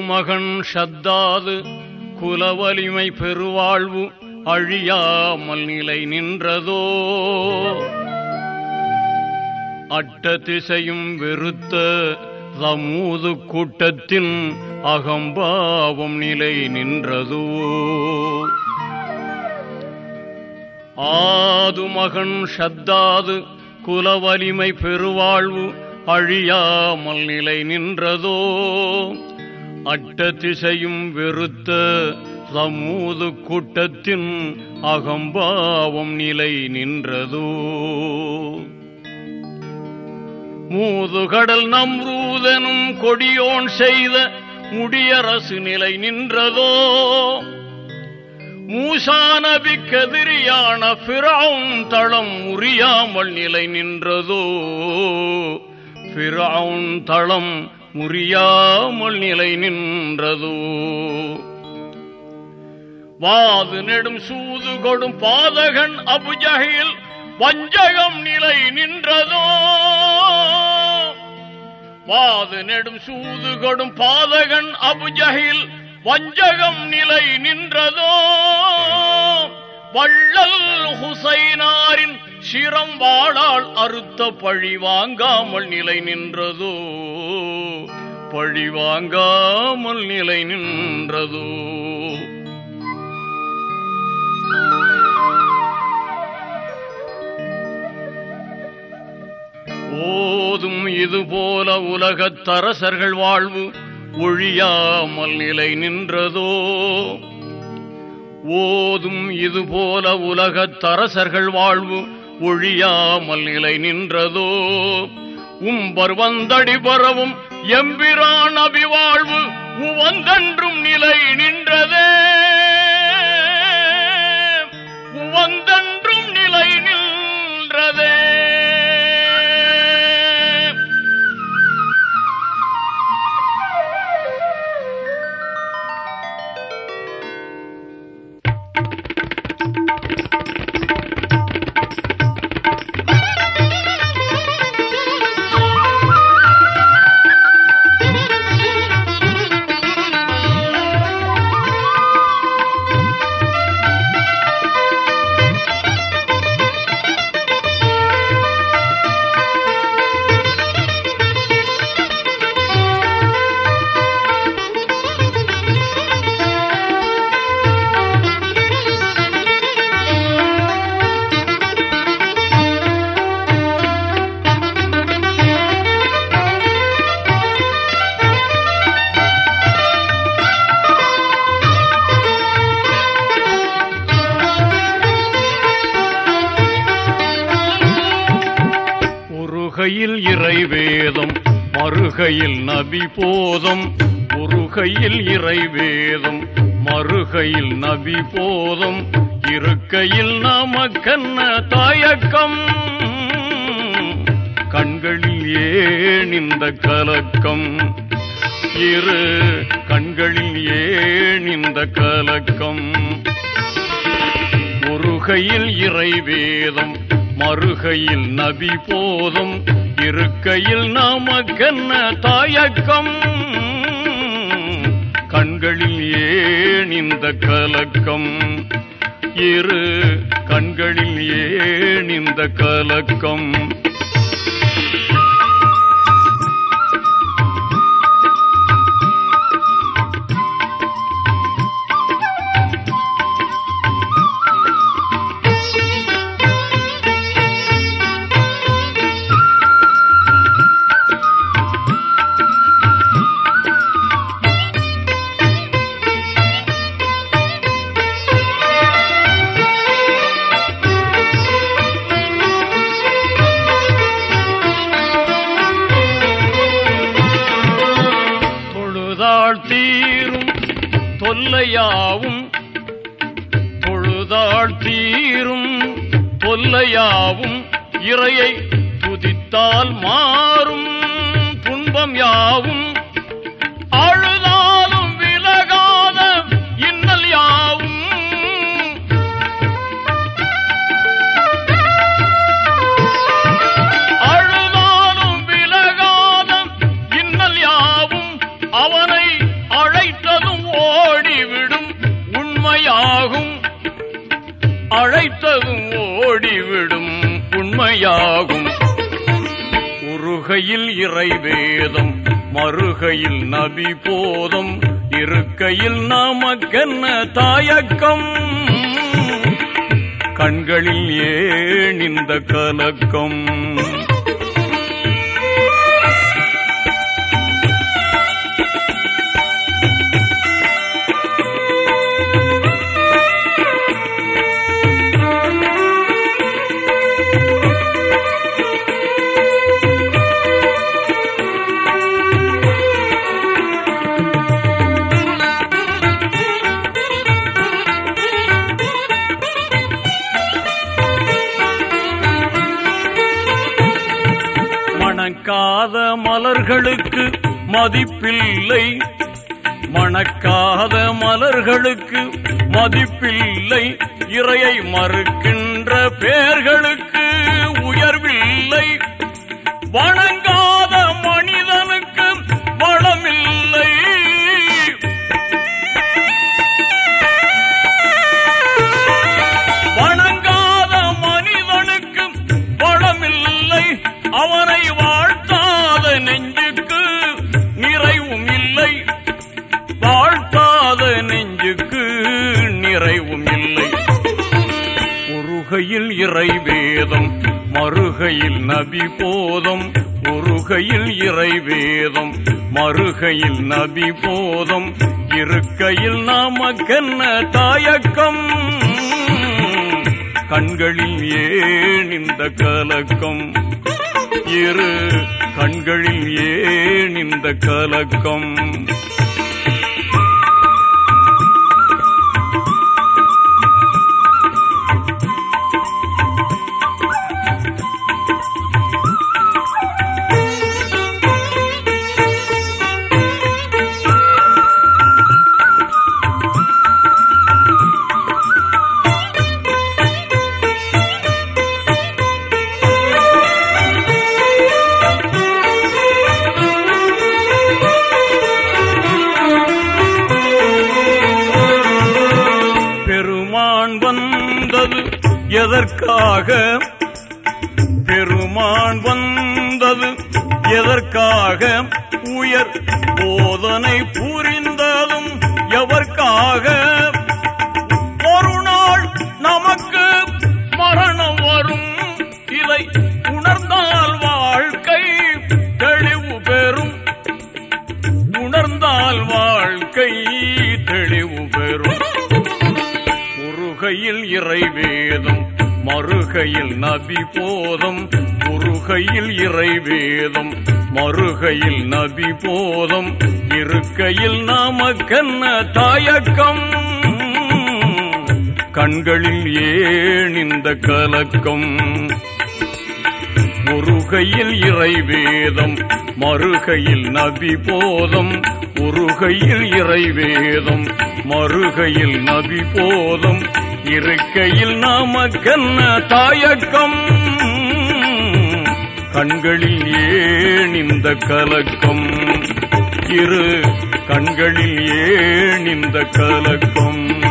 மகன் ஷத்தாது குலவலிமை பெருவாழ்வு அழியாமல் நிலை நின்றதோ? அட்ட திசையும் வெறுத்த சமூது கூட்டத்தின் அகம்பாவம் நிலை நின்றதோ? ஆது மகன் ஷத்தாது குலவலிமை பெருவாழ்வு அழியாமல் நிலை நின்றதோ? அட்ட திசையும் வெறுத்த சமூது கூட்டத்தின் அகம்பாவம் நிலை நின்றதோ? மூதுகடல் நம்ரூதனும் கொடியோன் செய்த முடியரசு நிலை நின்றதோ? மூசானபி கதிரியான பிறவும் தளம் முறியாமல் நிலை நின்றதோ? பிறவுன் தளம் முறியாமல் நிலை நின்றதோ வாது நெடும் சூது கொடும் பாதகன் அபுஜகையில் வஞ்சகம் நிலை நின்றதோ வாது நெடும் சூது கொடும் பாதகன் அபுஜகில் வஞ்சகம் நிலை நின்றதோ வள்ளல் ஹுசைனாரின் சிரம் வாழால் அறுத்த பழி வாங்காமல் நிலை நின்றதோ? பழி வாங்காமல் நிலை நின்றதோ? ஓதும் இதுபோல உலகத் தரசர்கள் வாழ்வு ஒழியாமல் நிலை நின்றதோ? ஓதும் இதுபோல உலகத் தரசர்கள் வாழ்வு ஒழியாமல் நிலை நின்றதோ? உம்பர் வந்தடி பரவும் எம்பிரான் அபிவாழ்வு உவந்தன்றும் நிலை நின்றதே. மறுகையில் நபி போதும் உருகையில் இறைவேதம். மறுகையில் நபி போதும் இருக்கையில் நமக்கென்ன தாயக்கம். கண்களில் ஏன் இந்த கலக்கம்? இரு கண்களில் ஏன் இந்த கலக்கம்? ஒருகையில் இறைவேதம் மறுகையில் நபி போதும். இருக்கையில் நமக்கென்ன தாயக்கம். கண்களில் ஏன் இந்த கலக்கம்? இரு கண்களில் ஏன் இந்த கலக்கம்? தொழுதாள் தீரும் தொல்லையாவும் தொழுதாள் தீரும் தொல்லையாவும் இறையை துதித்தால் மாறும் துன்பம் யாவும் அழைத்ததும் ஓடிவிடும் உண்மையாகும். உருகையில் இறைவேதம் மறுகையில் நபி போதம் இருக்கையில் நமக்கென்ன தாயக்கம். கண்களில் ஏன் இந்த கலக்கம்? மணக்காத மலர்களுக்கு மதிப்பில்லை. மணக்காத மலர்களுக்கு மதிப்பில்லை. இறையை மறுக்கின்ற பேர்களுக்கு உயர்வில்லை. வணங்கா நெஞ்சுக்கு நிறைவும் இல்லை. ஒருகையில் இறை வேதம் மறுகையில் நபி போதம். ஒருகையில் இறை வேதம் மறுகையில் நபி போதம். இருக்கையில் நாமக்கென்ன தாயக்கம் கண்களில் ஏன் இந்த கலக்கம்? இரு கண்களில் ஏன் இந்த கலக்கம்? எதற்காக பெருமான் வந்தது எதற்காக? உயர் போதனை புரிந்ததும் எவர்க்காக? ஒரு நாள் நமக்கு மரணம் வரும். இதை உணர்ந்தால் வாழ்க்கை தெளிவு பெறும். உணர்ந்தால் வாழ்க்கை தெளிவு பெறும். முருகையில் இறைவேதம் மறுகையில் நபி போதம் குறுகையில் இறைவேதம். மறுகையில் நபி போதம் இருக்கையில் நாமக்கென்ன தாயக்கம். கண்களில் ஏன் இந்த கலக்கம்? முருகையில் இறைவேதம் மறுகையில் நபி போதம் உருகையில் இறைவேதம். மறுகையில் நபி போதம் இருக்கையில் நாமக்கென்ன தாயக்கம். கண்களில் ஏன் இந்த கலக்கம். இரு கண்களில் ஏன் இந்த கலக்கம்.